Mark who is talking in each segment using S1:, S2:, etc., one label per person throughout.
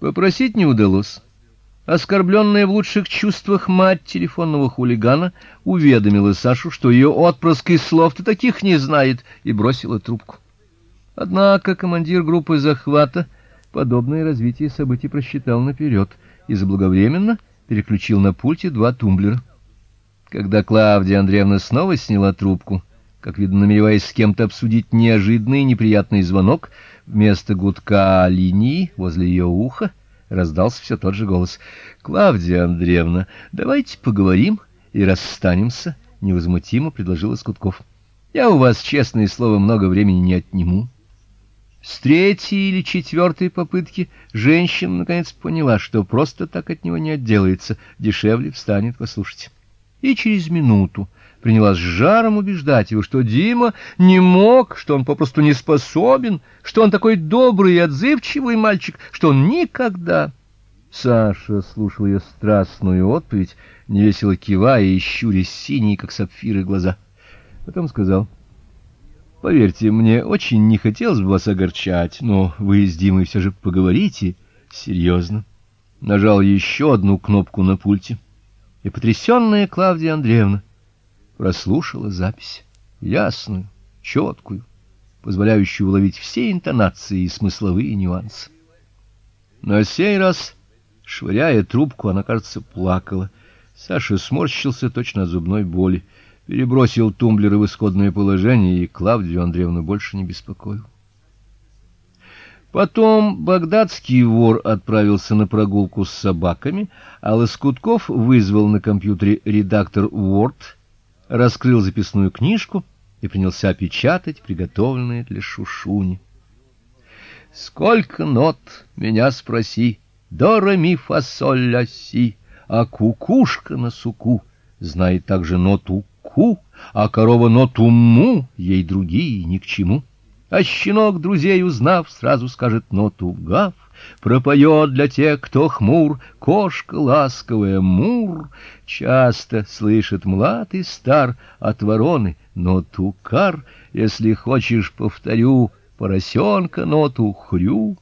S1: Попросить не удалось. Оскорбленная в лучших чувствах мать телефонного хулигана уведомила Сашу, что ее отпрыск из слов-то таких не знает, и бросила трубку. Однако командир группы захвата подобное развитие событий просчитал наперед и заблаговременно переключил на пульте два тумблера. Когда Клавдия Андреевна снова сняла трубку, как видно, намереваясь с кем-то обсудить неожиданный неприятный звонок, вместо гудка линии возле ее уха раздался все тот же голос. Клавдия Андреевна, давайте поговорим и расстанемся, невозмутимо предложил Скутков. Я у вас, честное слово, много времени не отниму. С третьей или четвертой попытки женщина наконец поняла, что просто так от него не отделается, дешевле встанет послушать. И через минуту принялась с жаром убеждать его, что Дима не мог, что он попросту не способен, что он такой добрый и отзывчивый мальчик, что он никогда Саша слушал ее страстную отповедь, невесело кивая и щурясь синие, как сапфиры, глаза. Потом сказал: "Поверьте, мне очень не хотелось бы вас огорчать, но вы с Димой все же поговорите серьезно». Нажал еще одну кнопку на пульте, и потрясенная Клавдия Андреевна прослушала запись, ясную, четкую, позволяющую уловить все интонации и смысловые нюансы. На сей раз, швыряя трубку, она, кажется, плакала. Саша сморщился точно от зубной боли, перебросил тумблеры в исходное положение, и Клавдию Андреевну больше не беспокоил. Потом багдадский вор отправился на прогулку с собаками, а Лоскутков вызвал на компьютере редактор Word раскрыл записную книжку и принялся печатать приготовленные для шушуни. Сколько нот, меня спроси, до ре ми фа соль ля си, а кукушка на суку знает также ноту ку, а корова ноту му, ей другие ни к чему. А щенок друзей узнав, сразу скажет ноту гав пропоет для тех, кто хмур, кошка ласковая мур. Часто слышит млад и стар от вороны ноту кар, если хочешь, повторю, поросенка ноту хрю.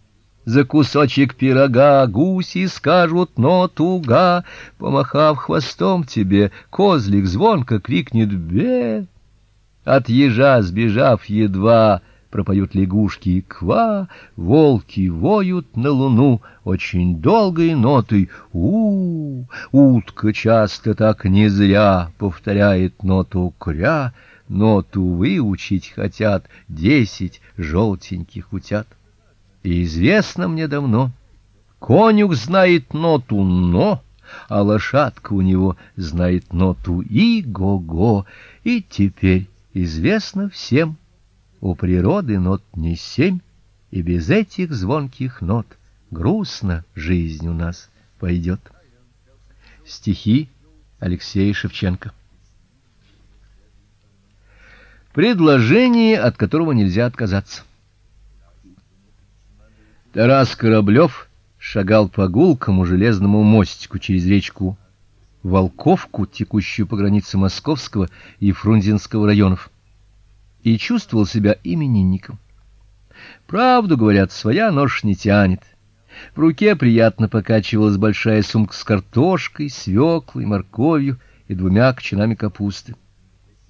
S1: За кусочек пирога гуси скажут ноту га, помахав хвостом тебе, козлик звонко крикнет бе. От ежа сбежав едва, пропоют лягушки ква, волки воют на луну очень долгой нотой. У, -у, -у утка часто так не зря повторяет ноту кря, ноту выучить хотят десять желтеньких утят. И известно мне давно, конюх знает ноту но, а лошадка у него знает ноту и го-го, и теперь известно всем, у природы нот не семь, и без этих звонких нот грустно жизнь у нас пойдет. Стихи Алексея Шевченко. Предложение, от которого нельзя отказаться. Тарас Кораблев шагал по гулкому железному мостику через речку Волковку, текущую по границе Московского и Фрунзенского районов и чувствовал себя именинником. Правду говорят, своя нож не тянет. В руке приятно покачивалась большая сумка с картошкой, свеклой, морковью и двумя кочанами капусты.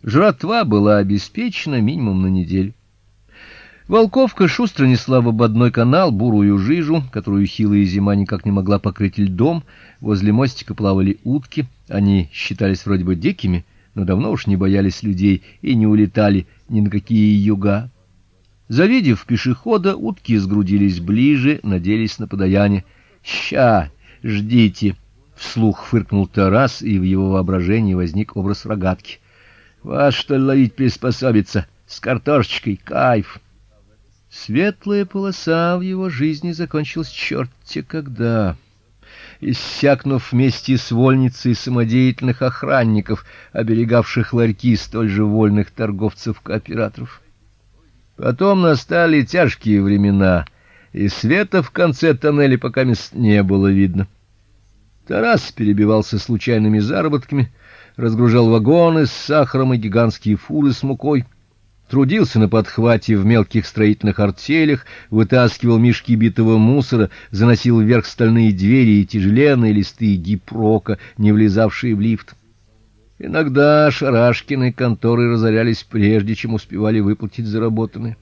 S1: Жратва была обеспечена минимум на неделю. Волковка шустро несла в ободной канал бурую жижу, которую хилая зима никак не могла покрыть льдом. Возле мостика плавали утки, они считались вроде бы дикими, но давно уж не боялись людей и не улетали ни на какие юга. Завидев пешехода, утки сгрудились ближе, надеялись на подаяние. "Ща, ждите", вслух фыркнул Тарас, и в его воображении возник образ рогатки. "Вас что ли ловить приспособиться с картошечкой, кайф". Светлая полоса в его жизни закончилась черт-те когда иссякнув вместе с вольницей самодеятельных охранников, оберегавших ларьки столь же вольных торговцев-кооператоров. Потом настали тяжкие времена, и света в конце тоннеля пока не было видно. Тарас перебивался случайными заработками, разгружал вагоны с сахаром и гигантские фуры с мукой. Трудился на подхвате в мелких строительных артелях, вытаскивал мешки битого мусора, заносил вверх стальные двери и тяжеленные листы гипрока, не влезавшие в лифт. Иногда Шарашкины конторы разорялись прежде, чем успевали выплатить заработанное.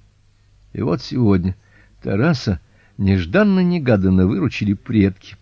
S1: И вот сегодня Тараса нежданно-негаданно выручили предки.